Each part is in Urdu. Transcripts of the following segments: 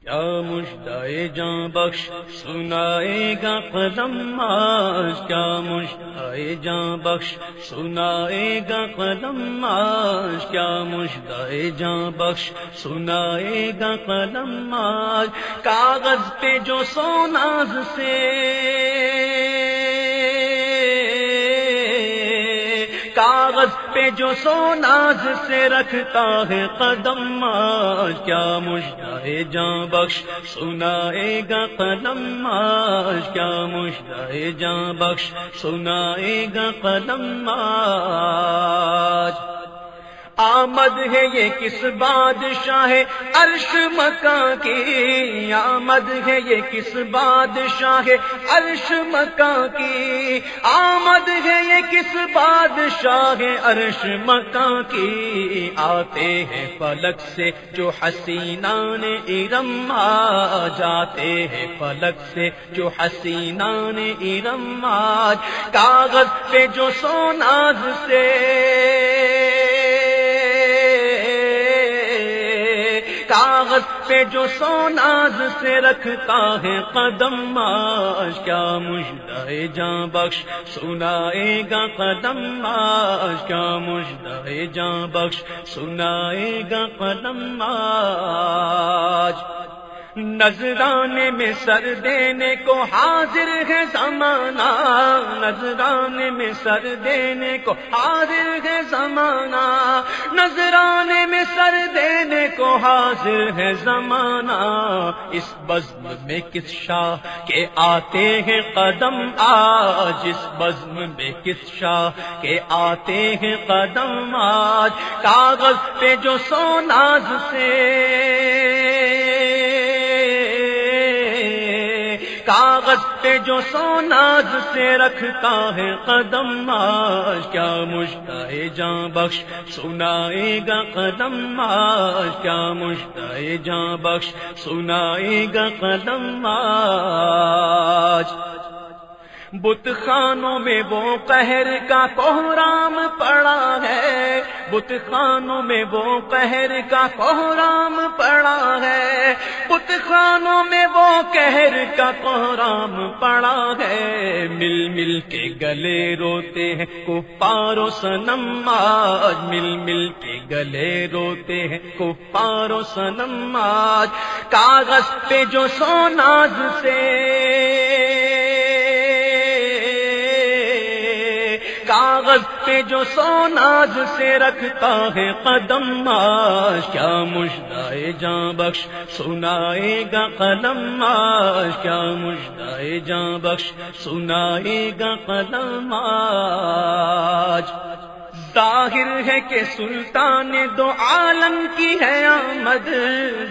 کیا مشتائے جاں بخش سنائے گا قدم آج۔ کیا مشتائے جاں بخش سنائے گا قدم آج۔ کیا مشتائے جاں بخش سنائے گا قدم آج۔ کاغذ پہ جو سوناز سے کاغذ پہ جو سوناز سے رکھتا ہے قدم، آج کیا مشتائے جاں بخش سنائے گا قدم آج کیا مشتائے جاں بخش سنائے گا قدم آج آمد ہے یہ کس بادشاہ عرش مکان کی؟ آمد ہے یہ کس بادشاہ عرش مکان کی؟ آمد ہے یہ کس بادشاہ عرش مکان کی؟ آتے ہیں فلک سے جو حسینان ارم آ جاتے ہیں فلک سے جو حسینان ارم آج کاغذ پہ جو سوناز سے کاغذ پہ جو سوناز سے رکھتا ہے قدم آج کیا مجدے جاں بخش سنائے گا قدم آج کیا مجدے جاں بخش سنائے گا قدم، آج نظرانے میں سر دینے کو حاضر ہے زمانہ نظرانے میں سر دینے کو حاضر ہے زمانہ نظرانے میں سر دینے کو حاضر ہے زمانہ۔ اس بزم میں کس شاہ کے آتے ہیں قدم؟ آج اس بزم میں کس شاہ کے آتے ہیں قدم؟ آج کاغذ پہ جو سوناز سے پہ جو سوناز سے رکھتا ہے قدم آج کیا مشتائے جاں بخش سنائے گا قدم آج کیا مشتائے جاں بخش سنائے گا قدم آج بت خانوں میں وہ قہر کا کوہرام بت خانوں میں وہ قہر کا کوہرام پڑا ہے۔ بت خانوں میں وہ قہر کا کوہرام پڑا ہے۔ مل مل کے گلے روتے ہیں کفار و سنم آج مل مل کے گلے روتے ہیں کفار و سنم آج کاغذ پہ جو سوناز سے کاغذ پہ جو سوناز سے رکھتا ہے قدم آج کیا مشدائے جاں بخش سنائے گا قدم آج کیا مشدائے جاں بخش سنائے گا قدم آج ظاہر ہے کہ سلطان دو عالم کی ہے آمد۔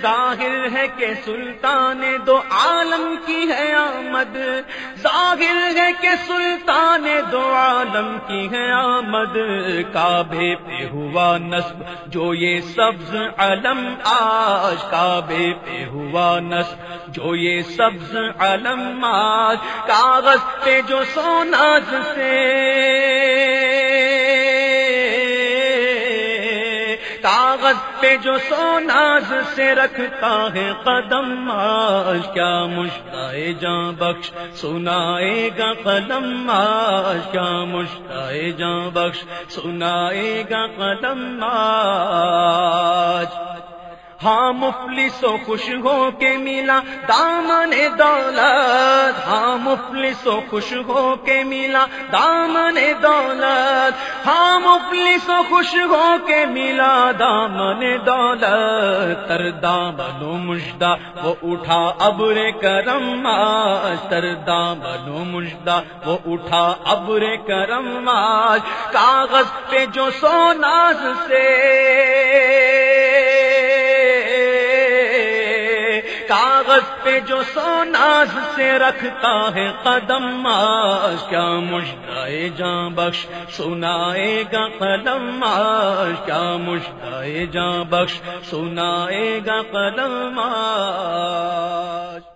ظاہر ہے کہ سلطان دو عالم کی ہے آمد۔ ظاہر ہے کہ سلطان دو عالم کی ہے آمد۔ کعبے پہ ہوا نصب، جو یہ سبز علم، آج کعبے پہ ہوا نصب، جو یہ سبز علم، آج کاغذ پہ جو سوناز سے کاغذ پہ جو سوناز سے رکھتا ہے قدم، آج کیا مشتائے جاں بخش، سنائے گا قدم آج کیا مشتائے جاں بخش، سنائے گا قدم آج۔ ہاں مفلس و خوش ہو کے ملا دامن دولت مفلس و خوش ہو کے ملا دامن دولت۔ ہاں مفلس و خوش ہو کے ملا دامن دولت۔ تر دامن و وہ اٹھا ابر کرم۔ آج تر دامن و وہ اٹھا ابر کرم۔ آج کاغذ پہ جو سوناز سے کاغذ پہ جو سوناز سے رکھتا ہے قدم، آج کیا مشتائے جاں بخش سنائے گا قدم آج کیا مشتائے جاں بخش سنائے گا قدم آج